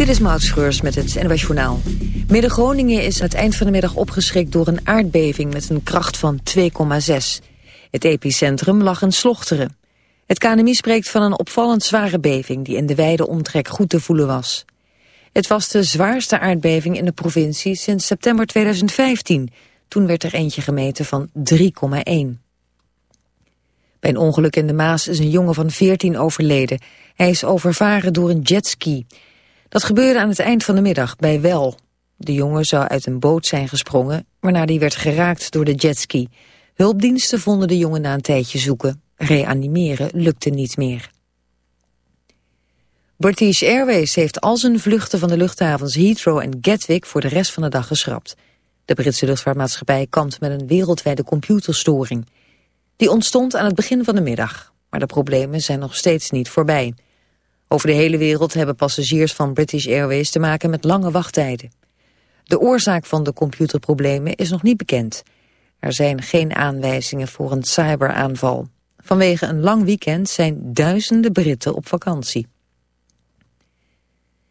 Dit is Maud Schreurs met het NWS Journaal. Midden-Groningen is aan het eind van de middag opgeschrikt door een aardbeving met een kracht van 2,6. Het epicentrum lag in Slochteren. Het KNMI spreekt van een opvallend zware beving die in de wijde omtrek goed te voelen was. Het was de zwaarste aardbeving in de provincie sinds september 2015. Toen werd er eentje gemeten van 3,1. Bij een ongeluk in de Maas is een jongen van 14 overleden. Hij is overvaren door een jetski. Dat gebeurde aan het eind van de middag bij Wel. De jongen zou uit een boot zijn gesprongen, waarna die werd geraakt door de jetski. Hulpdiensten vonden de jongen na een tijdje zoeken. Reanimeren lukte niet meer. British Airways heeft al zijn vluchten van de luchthavens Heathrow en Gatwick voor de rest van de dag geschrapt. De Britse luchtvaartmaatschappij kampt met een wereldwijde computerstoring. Die ontstond aan het begin van de middag, maar de problemen zijn nog steeds niet voorbij. Over de hele wereld hebben passagiers van British Airways te maken met lange wachttijden. De oorzaak van de computerproblemen is nog niet bekend. Er zijn geen aanwijzingen voor een cyberaanval. Vanwege een lang weekend zijn duizenden Britten op vakantie.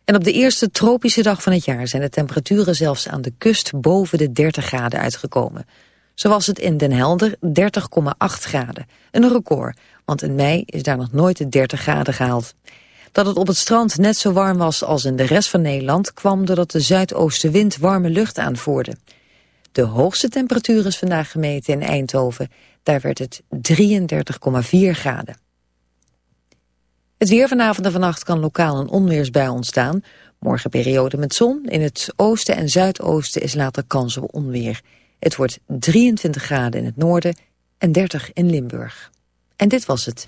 En op de eerste tropische dag van het jaar zijn de temperaturen zelfs aan de kust boven de 30 graden uitgekomen. Zo was het in Den Helder 30,8 graden. Een record, want in mei is daar nog nooit de 30 graden gehaald. Dat het op het strand net zo warm was als in de rest van Nederland... kwam doordat de zuidoostenwind warme lucht aanvoerde. De hoogste temperatuur is vandaag gemeten in Eindhoven. Daar werd het 33,4 graden. Het weer vanavond en vannacht kan lokaal een onweersbui ontstaan. Morgen periode met zon. In het oosten en zuidoosten is later kans op onweer. Het wordt 23 graden in het noorden en 30 in Limburg. En dit was het.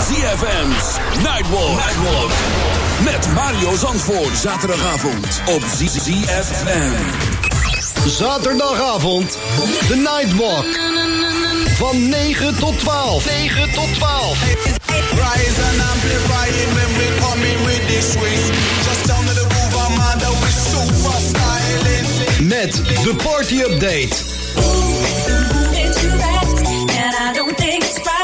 ZFM's Nightwalk. Nightwalk. Met Mario Zandvoort. Zaterdagavond op ZFM. Zaterdagavond, de Nightwalk. Van 9 tot 12. 9 tot 12. Rise and amplify it when coming with this. Just down to the groove, I'm styling. Met de party update.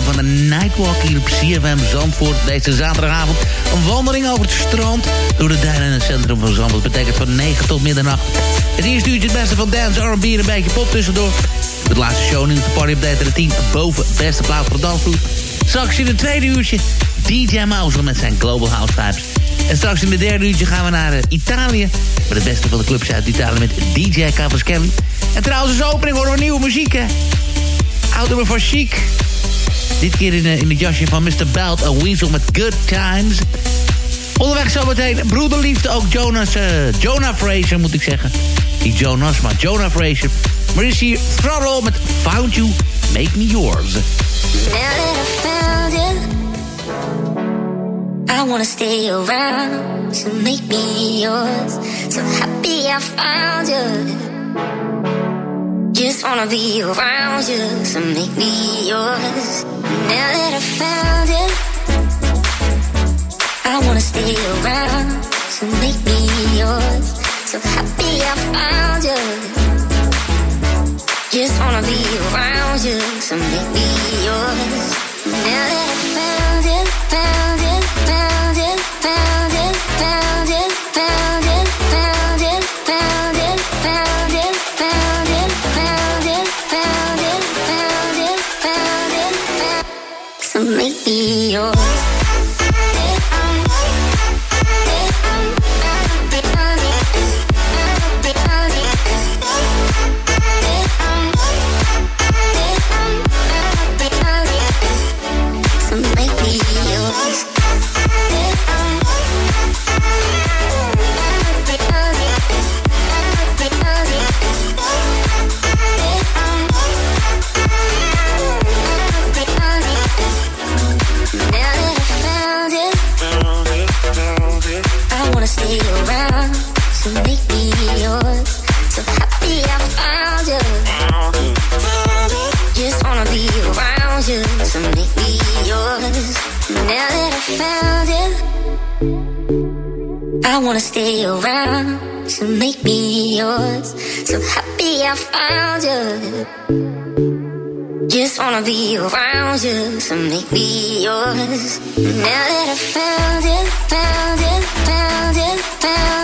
Van de Nightwalk hier op CFM Zandvoort. Deze zaterdagavond een wandeling over het strand door de duinen in het centrum van Zandvoort. Dat betekent van 9 tot middernacht. Het eerste uurtje het beste van dance, R&B en een beetje pop tussendoor. Het laatste show in de party update de 10 boven beste plaats voor de dansvloer. Straks in het tweede uurtje DJ Mouse met zijn Global House Vibes. En straks in de derde uurtje gaan we naar uh, Italië. Voor de beste van de clubs uit Italië met DJ Cavaschelli. En trouwens als opening horen we nieuwe muziek, hè. Oud voor Chic. Dit keer in, uh, in het jasje van Mr. Belt, A Weasel met Good Times. Onderweg zometeen broederliefde, ook Jonas, uh, Jonah Fraser moet ik zeggen. Niet Jonas, maar Jonah Fraser. Maar is hier Throttle met Found You, Make Me Yours. Now that I found you, I wanna stay around to make me yours. So happy I found you. Just wanna be around you, so make me yours. Now that I found you, I wanna stay around, so make me yours. So happy I found you. Just wanna be around you, so make me yours. Now that I found you, found you, I found you. Just wanna be around you, so make me yours. Now that I found you, found you, found you, found you,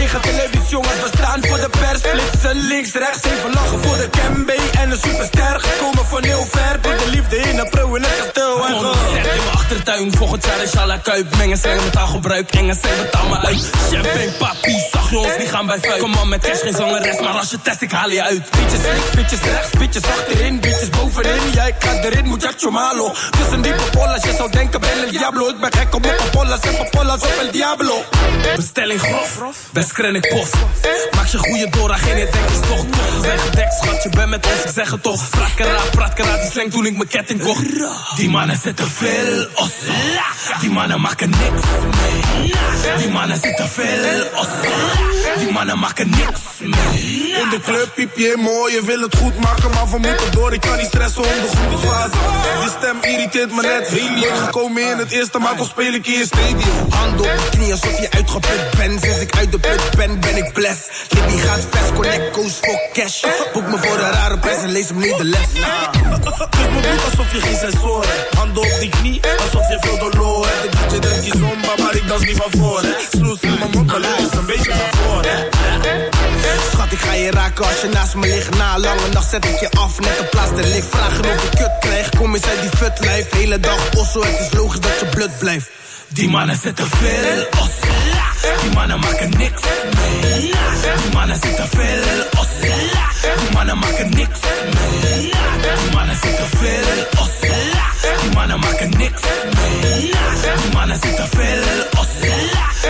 Pellicula's te bewegen, televisiejongens, we staan voor de pers. Flitsen links, rechts, even lachen voor de Kembe. En een superster gekomen van heel ver. Door de liefde in een pro in het kasteel. En in mijn achtertuin, volgend jaar is à la Kuip. Mengen zijn met taalgebruik, engen zijn met taal maar uit. Champagne papi, zag je ons niet meegaan bij vuil. Kom op met cash, geen zangeres, maar als je test, ik haal je uit. Bitches links, bitches rechts, bitches achterin, bitches bovenin. Ja, ik ga erin, muchacho malo. Tussen die popolas, je zou denken ben el diablo. Ik ben gek op mijn popolas en popolas op el diablo. Bestelling grof, best krennik pof. Maak je goede dora, geen idee, denk is toch toch. Zeg gedekt, schat, je bent met ons, ik zeg het toch. Pratkara, pratkara, die slang toen ik mijn ketting kocht. Die mannen zitten veel osso. Die mannen maken niks mee. Die mannen zitten veel osso. Die mannen maken niks mee. In de club piep je mooi, je wil het goed maken, maar we moeten door. Ik kan niet stressen om de goede fase. Die stem irriteert me net heel gekomen in het eerste, maar toch speel ik je stadium. Hand op knie alsof je uitgeput bent. Sinds ik uit de put ben, ben ik blessed. Libby gaat fast, connect, goes for cash. Boek me voor een rare prijs en lees hem niet de les. Dus me doet alsof je geen sensoren hebt. Handen op die knie, alsof je veel dolor hebt. De DJ denkt die zomba, maar ik dans niet van voren. Sloes in mijn mond, maar is een beetje van voren. Schat, ik ga je raken als je naast me ligt. Na een lange nacht zet ik je af, net een plaats er ligt. Vragen of ik kut krijg, kom eens uit die fut lijf. Hele dag osso, het is logisch dat je blut blijft. Die mannen zitten veel osso. Die mannen maken niks mee. Die mannen zitten veel osso. Die mannen maken niks mee. Die mannen zitten veel osso. Die mannen maken niks mee. Die mannen zitten veel osso.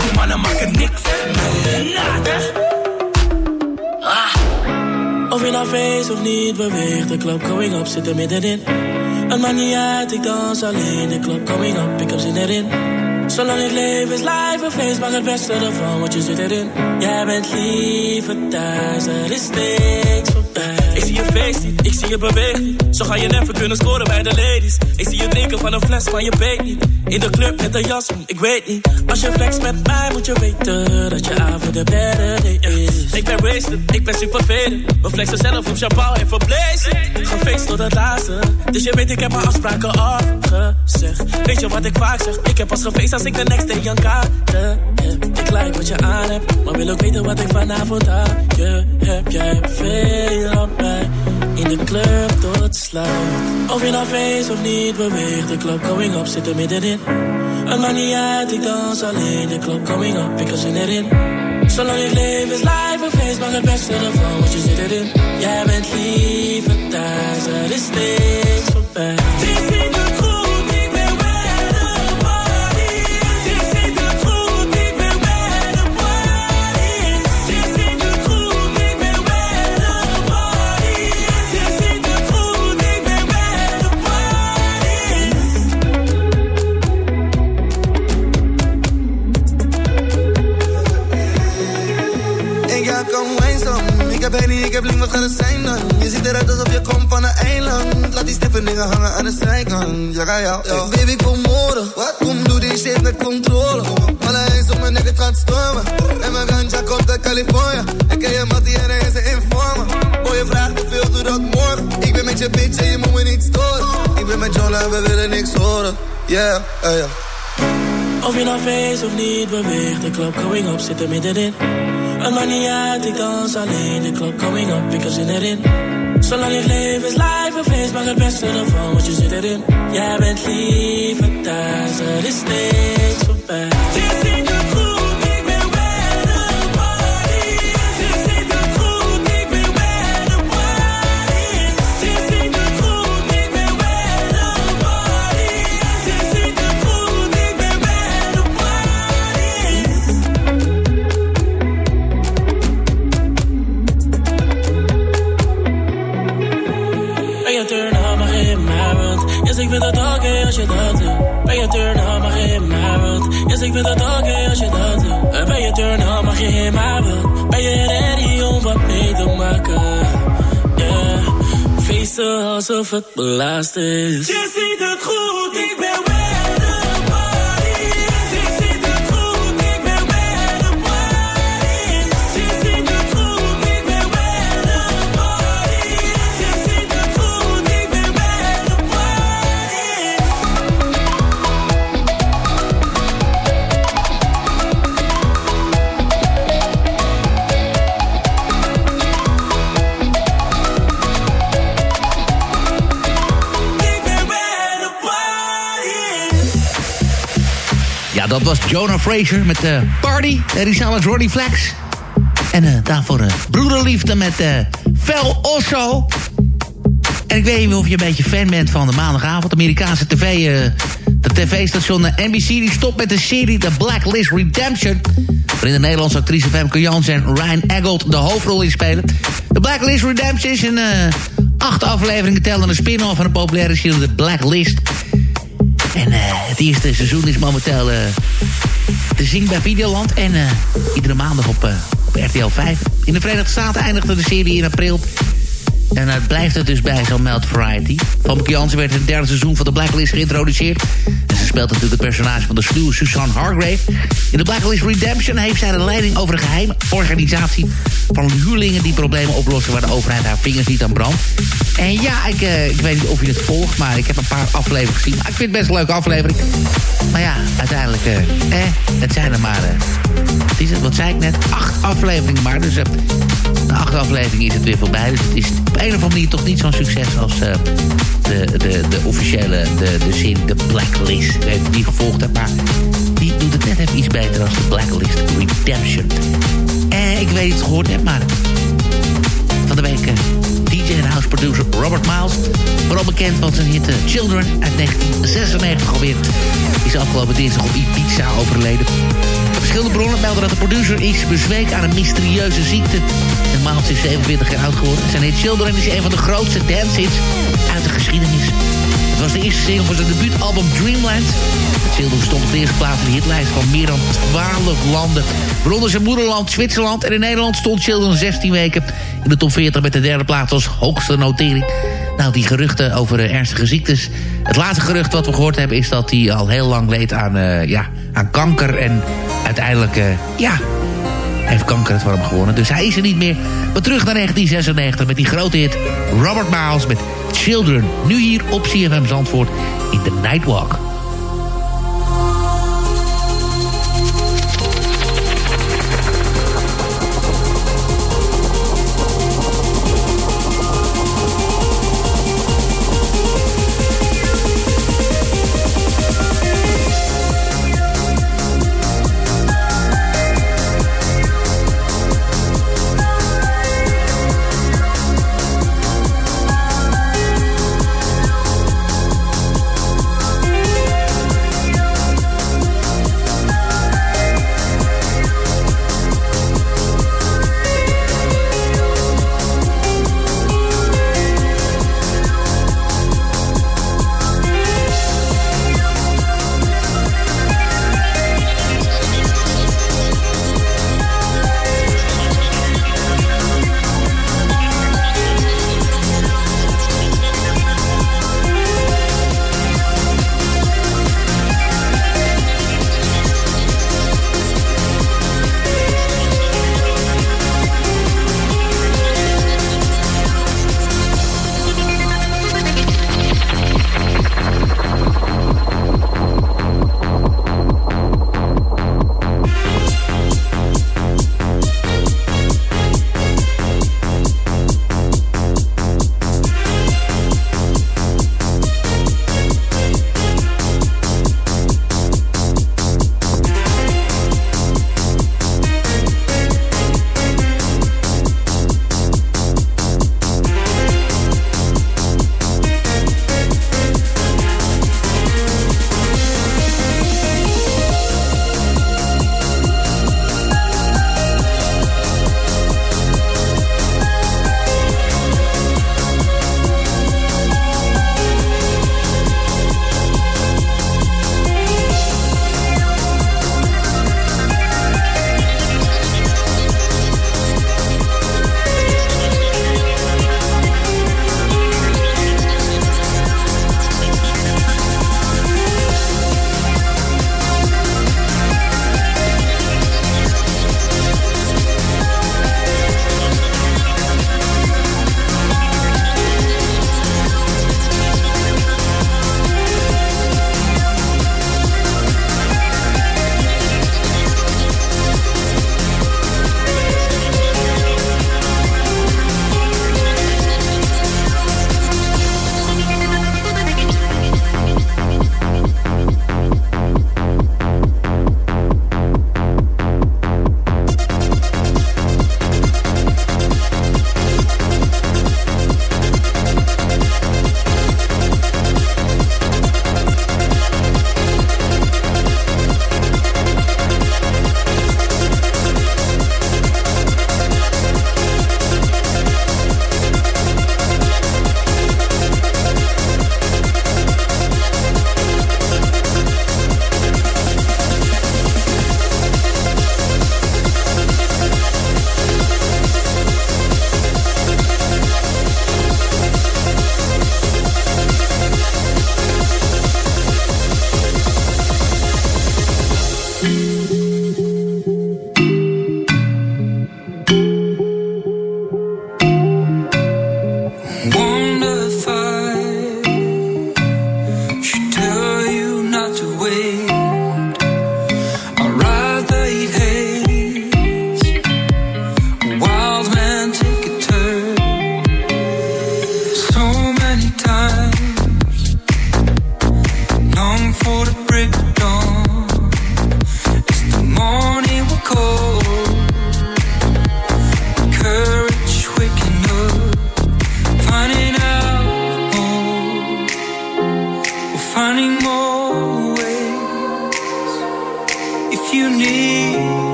Die mannen maken niks mee. Of je nou feest of niet beweegt, de club going up zit er middenin. Het maakt niet uit, ik dans alleen, de club going up, ik heb zin erin. Zolang ik leef is life een feest, maak het beste ervan, want je zit erin. Jij bent liever thuis, er is niks voorbij. Ik zie je feest ik zie je bewegen. Zo ga je never kunnen scoren bij de ladies. Ik zie je drinken van een fles, maar je weet niet. In de club met een jas, ik weet niet. Als je flex met mij, moet je weten dat je avond de better is. Ik ben wasted, ik ben super faded. We flexen zelf op champagne en verblazen. Gefeest tot het laatste. Dus je weet, ik heb mijn afspraken afgezegd. Weet je wat ik vaak zeg? Ik heb pas gefeest als ik de next day een kaarten heb. Ik like wat je aan hebt, maar wil ook weten wat ik vanavond aan je heb. Jij veel op mij. In de club tot sluit. Of je nou feest of niet beweegt, de club going up zit er middenin. Het maakt niet uit, ik dans alleen, de club going up, ik heb zin erin. Zolang ik leef is life een feest, maar het beste ervan, want je zit erin. Jij bent liever thuis, er is niks voorbij. De zijkant. Ja, ja, ja. ja. Baby, kom morgen. Wat? Kom, doe die shit met controle. Alle eens op mijn nek, het gaat stormen. En mijn ganja komt uit California. Ik ken je mattie en hij is een informer. Boy, je vraagt te veel, doe dat morgen. Ik ben met je bitch en je moet me niet storen. Ik ben met John en we willen niks horen. Yeah, yeah, yeah. Of je nou feest of niet beweegt, de club going up zit er middenin. Maakt niet uit, ik dans alleen, de club going up, ik heb zin erin. Zolang ik leef is life een feest, maak het beste ervan, want je zit erin. Jij bent liever thuis, er is niks voorbij. Als je dat doet. Ben je turn up, mag je in mijn world? Yes, ik vind het oké als je dat doet. En Ben je turn up, mag je in mijn world? Ben je ready om wat mee te maken? Yeah, feesten alsof het belast is. Dat was Jonah Fraser met de Party. En die samen Ronnie Flex. En uh, daarvoor uh, Broederliefde met Vel Osso. En ik weet niet of je een beetje fan bent van de maandagavond. Amerikaanse tv, de tv-station NBC die stopt met de serie The Blacklist Redemption. Waarin de Nederlandse actrice Femke Jans en Ryan Eggold de hoofdrol in spelen. The Blacklist Redemption is een acht afleveringen tellende spin-off van de populaire serie The Blacklist. En het eerste seizoen is momenteel te zien bij Videoland. En iedere maandag op op RTL 5. In de Verenigde Staten eindigde de serie in april. En het blijft het dus bij, zo'n Meld Variety. Van Jansen werd het derde seizoen van de Blacklist geïntroduceerd. En ze speelt natuurlijk het personage van de sluwe Suzanne Hargrave. In de Blacklist Redemption heeft zij de leiding over een geheime organisatie... van huurlingen die problemen oplossen waar de overheid haar vingers niet aan brandt. En ja, ik, uh, ik weet niet of je het volgt, maar ik heb een paar afleveringen gezien. Maar ik vind het best een leuke aflevering. Maar ja, uiteindelijk, uh, eh, het zijn er maar... Uh, is het, wat zei ik net? Acht afleveringen maar. Dus na acht afleveringen is het weer voorbij. Dus het is op een of andere manier toch niet zo'n succes als de, de, de officiële, de, de zin, de Blacklist. Ik weet niet gevolgd hebt, maar die doet het net even iets beter als de Blacklist Redemption. En ik weet niet of gehoord hebt, maar van de week DJ en house producer Robert Miles. Vooral bekend van zijn hit Children uit 1996 alweer. Is afgelopen dinsdag op Ibiza overleden. Verschillende bronnen melden dat de producer is bezweek aan een mysterieuze ziekte. En Miles is 47 jaar oud geworden. Zijn hit Children is een van de grootste dancehits uit de geschiedenis. Was de eerste single van zijn debuutalbum Dreamland. Het stond op de eerste plaats in de hitlijst van meer dan 12 landen. Waaronder zijn moederland Zwitserland. En in Nederland stond Children 16 weken in de top 40 met de derde plaats als hoogste notering. Nou, die geruchten over uh, ernstige ziektes. Het laatste gerucht wat we gehoord hebben is dat hij al heel lang leed aan, uh, ja, aan kanker. En uiteindelijk, uh, ja, heeft kanker het hem gewonnen. Dus hij is er niet meer. Maar terug naar 1996 met die grote hit Robert Miles met Children. Nu hier op CFM Zandvoort in The Nightwalk.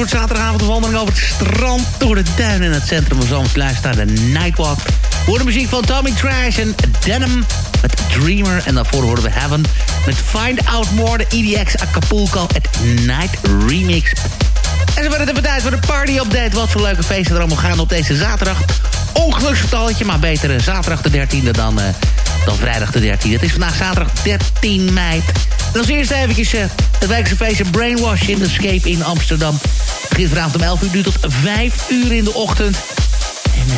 Zandvoort, zaterdagavond wandeling over het strand... door de duinen in het centrum van Zandvoort. Luister de Nightwalk. Voor de muziek van Tommy Trash en Denim met Dreamer. En daarvoor horen we Heaven met Find Out More... de EDX Acapulco, het Night Remix. En zo werd het even tijd voor de party-update. Wat voor leuke feesten er allemaal gaan op deze zaterdag. Ongeluksgetalletje, maar beter zaterdag de 13e dan, uh, dan vrijdag de 13e. Het is vandaag zaterdag 13 mei. En als eerste eventjes uh, het wijkse feestje Brainwash in Escape in Amsterdam. Vanavond om 11 uur, duurt tot 5 uur in de ochtend. En uh,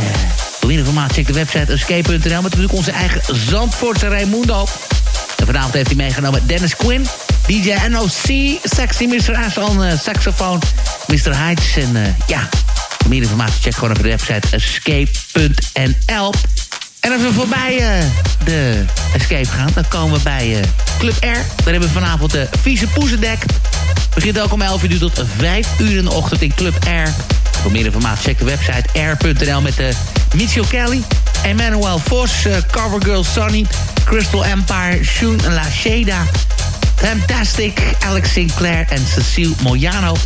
voor meer informatie check de website escape.nl... met natuurlijk onze eigen Zandvoortse Raimundo. En vanavond heeft hij meegenomen Dennis Quinn... DJ NOC, Sexy Mr. On uh, saxofoon, Mr. Heights. En uh, ja, meer informatie check gewoon even de website escape.nl. En als we voorbij uh, de Escape gaan, dan komen we bij uh, Club R. Daar hebben we vanavond de vieze poezendek. Begint ook om 11 uur tot 5 uur in de ochtend in Club R. Voor meer informatie check de website r.nl met de Mitchell Kelly, Emmanuel Vos, Covergirl Sunny, Crystal Empire, Shun Lasheda, Fantastic, Alex Sinclair en Cecile Moyano.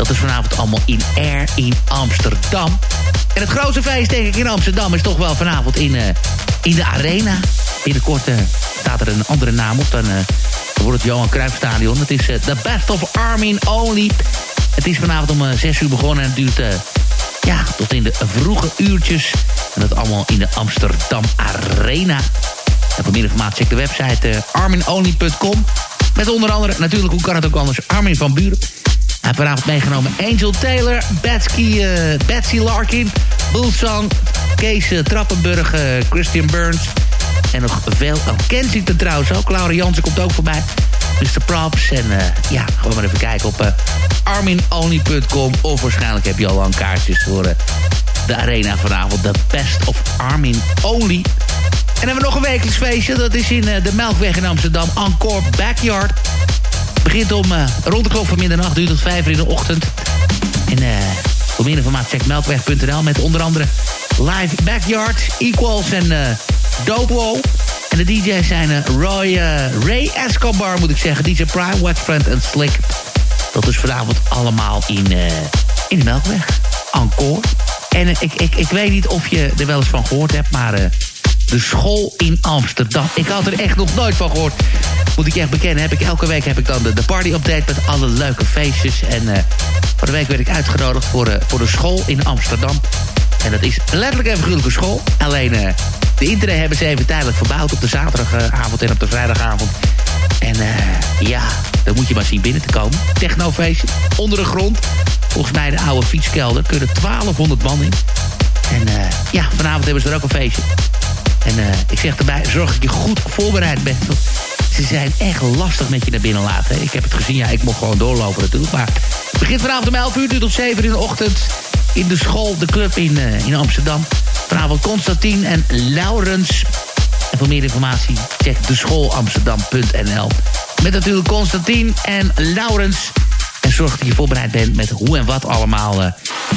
Dat is vanavond allemaal in Air in Amsterdam. En het grootste feest, denk ik, in Amsterdam... is toch wel vanavond in, uh, in de Arena. Binnenkort uh, staat er een andere naam op. Dan, uh, wordt het Johan Cruijffstadion. Het is The Best of Armin Only. Het is vanavond om 6 uur begonnen en het duurt... ja, tot in de vroege uurtjes. En dat allemaal in de Amsterdam Arena. En voor meer informatie check de website arminonly.com. Met onder andere, natuurlijk, hoe kan het ook anders, Armin van Buren. Hij heeft vanavond meegenomen Angel Taylor, Betsy, uh, Betsy Larkin, Bullsong, Kees uh, Trappenburg, uh, Christian Burns. En nog veel. Oh, Kensington trouwens ook. Laura Jansen komt ook voorbij. Mr. Props. En ja, gewoon maar even kijken op arminonly.com. Of waarschijnlijk heb je al lang kaartjes voor de arena vanavond. The Best of Armin Only. En hebben we nog een wekelijks feestje. Dat is in de Melkweg in Amsterdam. Encore Backyard. Begint om uh, rond de klok van middernacht, duurt tot vijf uur in de ochtend. En uh, voor meer informatie check melkweg.nl met onder andere Live Backyard, Equals en uh. En de DJ's zijn Roy, Ray Escobar, moet ik zeggen. DJ Prime, Wetfriend en Slick. Dat is vanavond allemaal in, in de Melkweg. Encore. En ik, ik, ik weet niet of je er wel eens van gehoord hebt, maar de school in Amsterdam. Ik had er echt nog nooit van gehoord. Moet ik echt bekennen, heb ik elke week heb ik dan de, de party-update met alle leuke feestjes. En uh, week werd ik uitgenodigd voor, uh, voor de school in Amsterdam. En dat is letterlijk even figuurlijke school. Alleen uh, de internet hebben ze even tijdelijk verbouwd op de zaterdagavond en op de vrijdagavond. En ja, dan moet je maar zien binnen te komen. Technofeestje, onder de grond. Volgens mij de oude fietskelder kunnen 1200 man in. En ja, vanavond hebben ze er ook een feestje. En uh, ik zeg erbij, zorg dat je goed voorbereid bent. Ze zijn echt lastig met je naar binnen laten. Ik heb het gezien, ja, ik mocht gewoon doorlopen natuurlijk. Maar het begint vanavond om 11 uur, tot 7 in de ochtend. In de school, de club in, uh, in Amsterdam. Vanavond Constantine en Laurens. En voor meer informatie, check de schoolamsterdam.nl. Met natuurlijk Constantine en Laurens. En zorg dat je voorbereid bent met hoe en wat allemaal uh,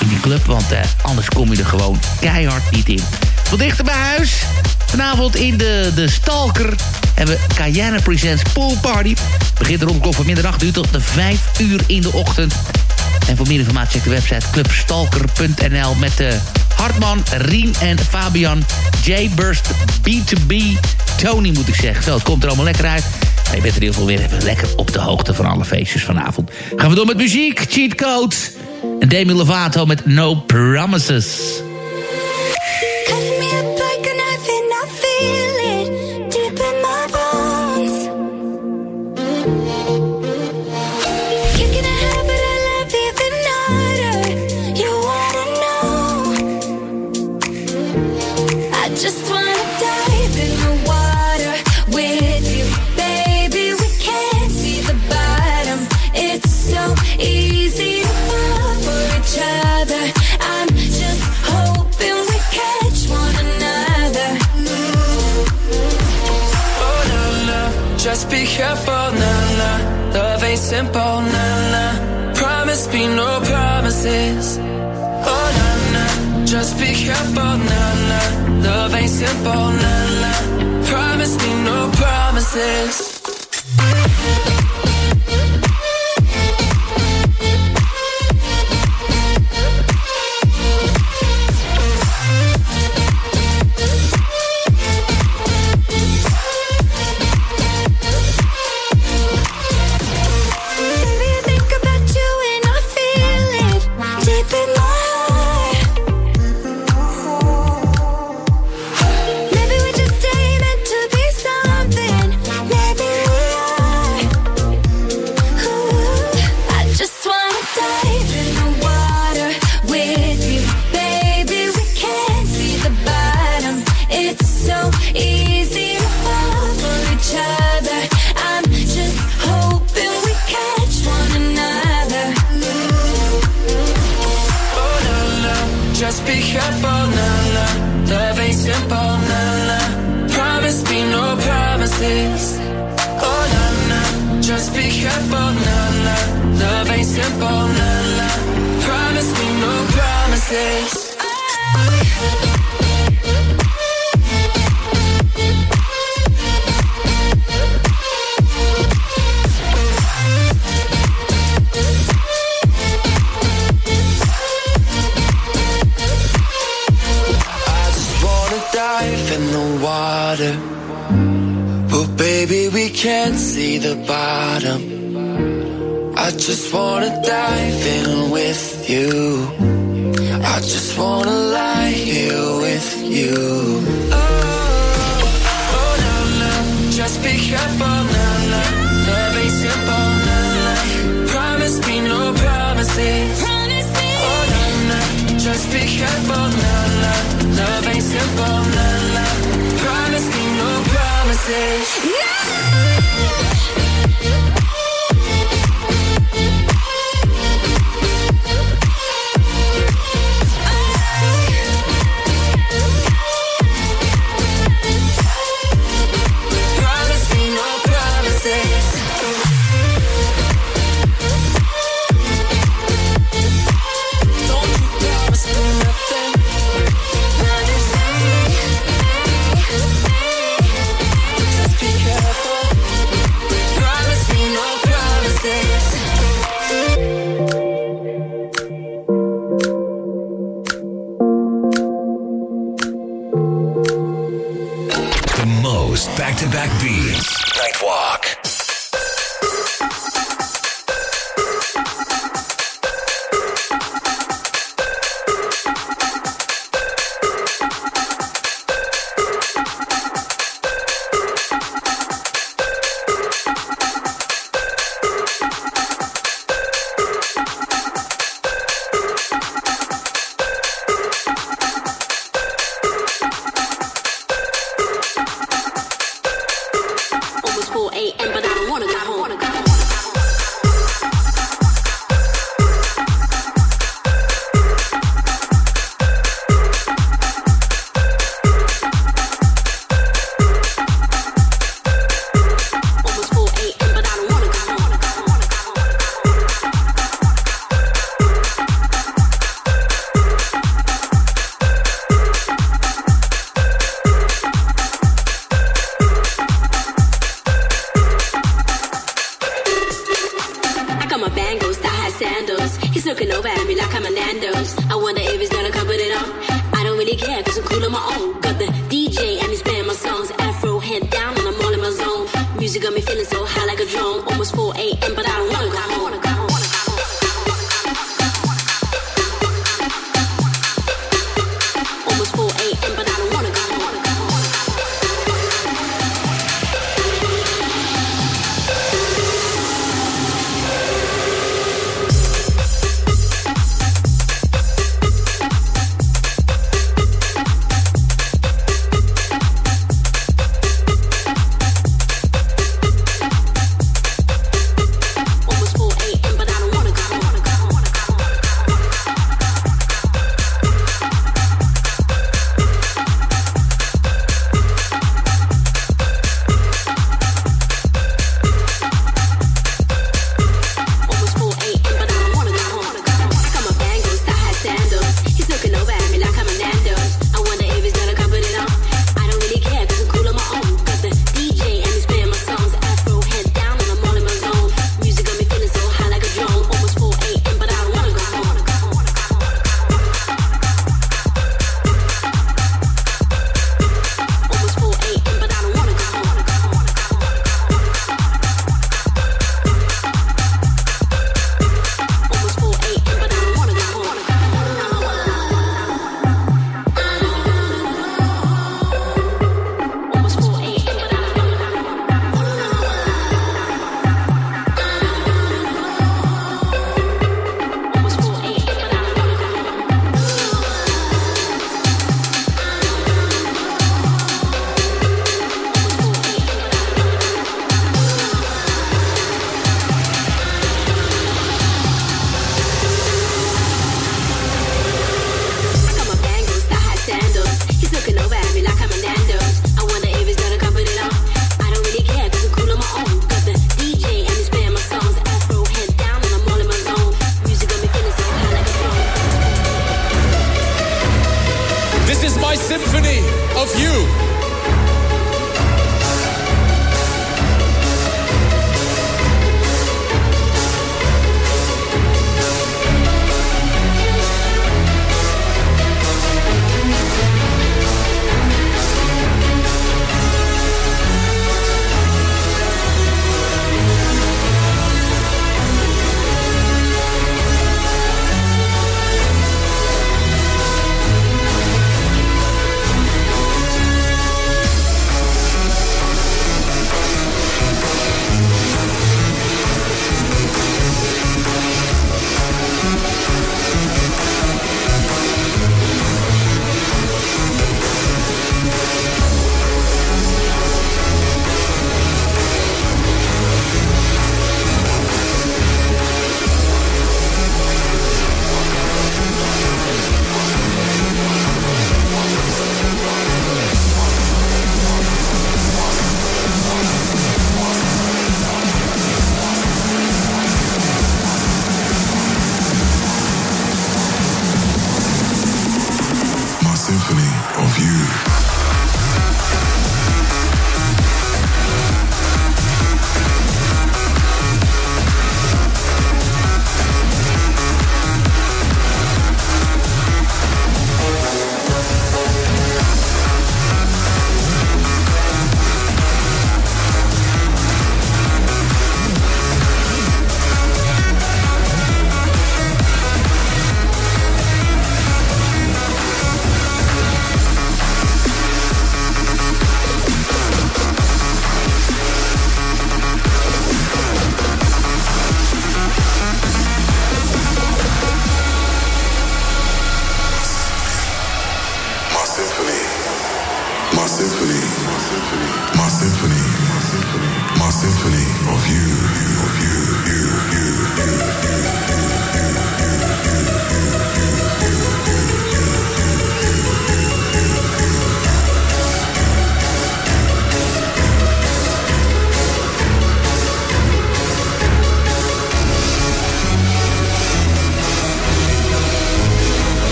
in die club. Want anders kom je er gewoon keihard niet in. Wat dichter bij huis. Vanavond in de, de Stalker hebben we Cayenne Presents Pool Party. Begint rond klok van middernacht uur tot de 5 uur in de ochtend. En voor meer informatie check de website clubstalker.nl met de Hartman, Rien en Fabian. J-Burst, B2B, Tony moet ik zeggen. Zo, het komt er allemaal lekker uit. Je bent er ieder geval weer even lekker op de hoogte van alle feestjes vanavond. Gaan we door met muziek, Cheat Code. En Demi Lovato met No Promises. Careful, nah, nah. Love ain't simple, nah, nah. Promise me no promises. places. No! looking over at me like I'm a Nando's. I wonder if he's gonna cover it up. I don't really care, cause I'm cool on my own.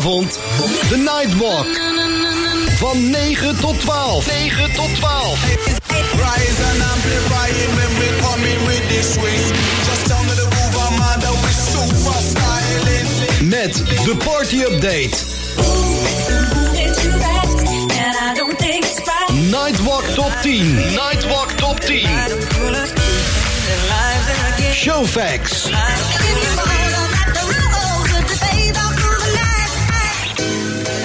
Zaterdagavond, de Nightwalk. Van 9 tot 12. 9 tot 12. Rise and amplifying when we coming with this swing. Just down to the groove, I'm under with super styling. Met de party update. Nightwalk top 10. Nightwalk top 10. Showfax.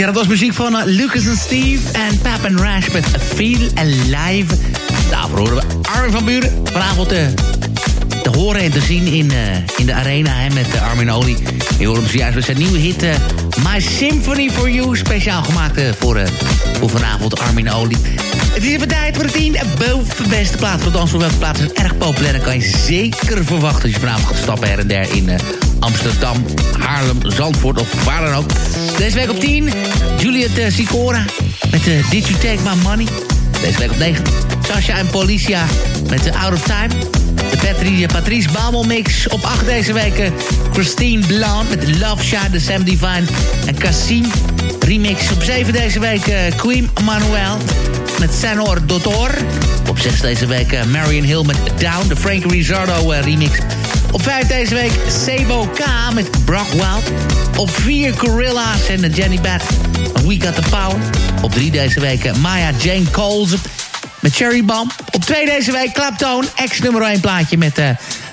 Ja, dat was muziek van uh, Lucas en Steve en Pap and Rash met Feel Alive. Daarvoor horen we Armin van Buren. Vanavond uh, te horen en te zien in, uh, in de arena hè, met Armin Oli. Je hoort hem zojuist met zijn nieuwe hit My Symphony For You. Speciaal gemaakt voor, voor vanavond Armin Oli. Het is even tijd voor de tien boven beste plaats voor dans. Welke plaats is erg populair. Dan kan je zeker verwachten als je vanavond gaat stappen her en der in Amsterdam, Haarlem, Zandvoort of waar dan ook. Deze week op 10, Juliet uh, Sicora met uh, Did You Take My Money. Deze week op 9, Sasha en Policia met The Out of Time. De Patrice, Patrice Babel mix. Op 8 deze week Christine Blanc met Love Shot, The Sam Divine en Cassim remix. Op 7 deze week Queen Manuel met Senor Dottor. Op 6 deze week Marion Hill met Down, de Frank Rizzardo remix. Op 5 deze week Sebo K met Brock Wild. Op 4 Gorilla's en Jenny Bat. We Got The Power. Op 3 deze week Maya Jane Coles met Cherry Bomb. Op 2 deze week Claptone, ex nummer 1 plaatje met uh,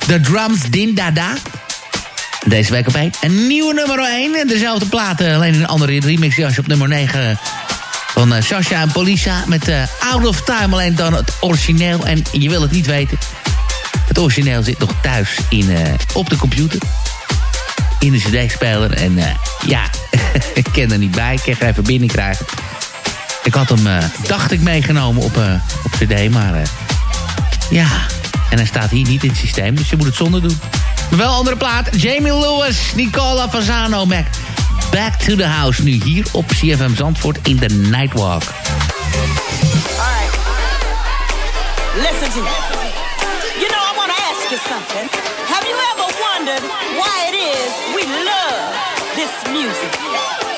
The Drums Din Dada. Deze week op 1 een nieuwe nummer 1. En dezelfde platen, alleen een andere remixjasje op nummer 9 van Sasha en Polisa met Out of Time. Alleen dan het origineel en je wil het niet weten. Het origineel zit nog thuis in, uh, op de computer. In de cd-speler. En uh, ja, ik ken er niet bij. Ik kreeg even binnenkrijgen. Ik had hem, uh, dacht ik, meegenomen op, op cd. Maar ja, en hij staat hier niet in het systeem. Dus je moet het zonder doen. Maar wel andere plaat. Jamie Lewis, Nicola Fasano Mac. Back to the House. Nu hier op CFM Zandvoort in de Nightwalk. Alright. Listen to me. You something. Have you ever wondered why it is we love this music?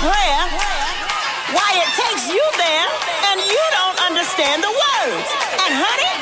Prayer, why it takes you there and you don't understand the words. And honey,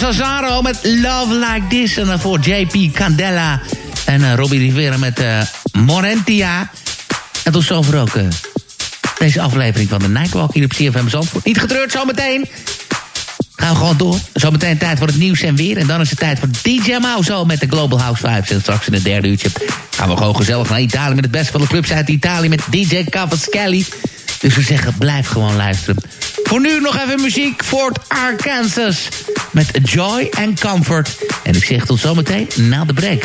was met Love Like This. En daarvoor JP Candela en uh, Robbie Rivera met uh, Morentia. En tot zover ook uh, deze aflevering van de Nightwalk hier op CFM Zandvoort. Niet getreurd, zometeen gaan we gewoon door. Zometeen tijd voor het nieuws en weer. En dan is het tijd voor DJ Mau zo met de Global House Vibes. En straks in het derde uurtje gaan we gewoon gezellig naar Italië... met het beste van de clubs uit Italië met DJ Cavaschelli. Dus we zeggen, blijf gewoon luisteren. Voor nu nog even muziek. Fort Arkansas met Joy and Comfort. En ik zeg tot zometeen na de break.